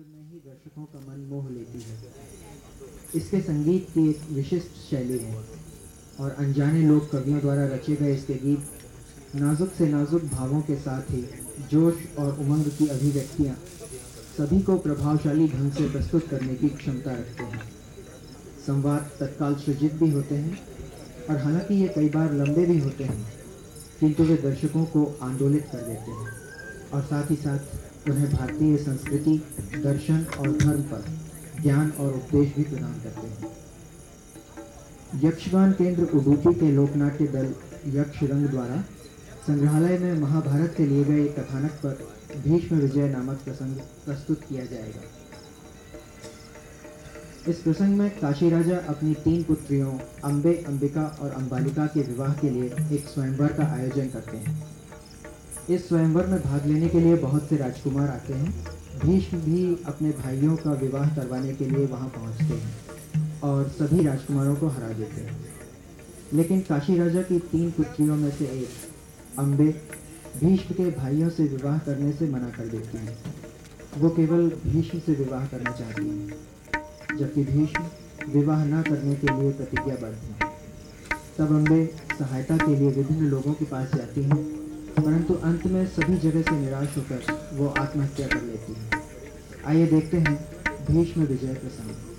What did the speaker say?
नज़र में ही दर्शकों का मन मोह लेती है। इसके संगीत की एक विशिष्ट शैली है और अनजाने लोक कवियों द्वारा रचे गए इसके गीत नाजुक से नाजुक भावों के साथ ही जोश और उमंग की अभिव्यक्तियाँ सभी को प्रभावशाली ढंग से प्रस्तुत करने की क्षमता रखते हैं। संवाद तत्काल सृजित भी होते हैं और हालाँकि ये कई बार लंबे भी होते हैं, किंतु वे दर्शकों को आंदोलित कर देते हैं और साथ ही साथ उन्हें भारतीय संस्कृति, दर्शन और धर्म पर ज्ञान और उपदेश भी प्रदान करते हैं। यक्षगान केंद्र उडुपी के लोकनाट्य दल यक्ष रंग द्वारा संग्रहालय में महाभारत के लिए गए कथानक पर भीष्म विजय नामक प्रसंग प्रस्तुत किया जाएगा। इस प्रसंग में काशी राजा अपनी तीन पुत्रियों अम्बे अंबिका और अंबालिका के विवाह के लिए एक स्वयंवर का आयोजन करते हैं। इस स्वयंवर में भाग लेने के लिए बहुत से राजकुमार आते हैं। भीष्म भी अपने भाइयों का विवाह करवाने के लिए वहाँ पहुँचते हैं और सभी राजकुमारों को हरा देते हैं। लेकिन काशी राजा की तीन पुत्रियों में से एक, अम्बे, भीष्म के भाइयों से विवाह करने से मना कर देती हैं। वो केवल भीष्म से विवाह करना चाहती हैं, जबकि भीष्म विवाह न करने के लिए प्रतिज्ञाबद्ध हैं। तब अम्बे सहायता के लिए विभिन्न लोगों के पास जाती हैं परंतु अंत में सभी जगह से निराश होकर वो आत्महत्या कर लेती है। आइए देखते हैं भीष्म विजय प्रसंग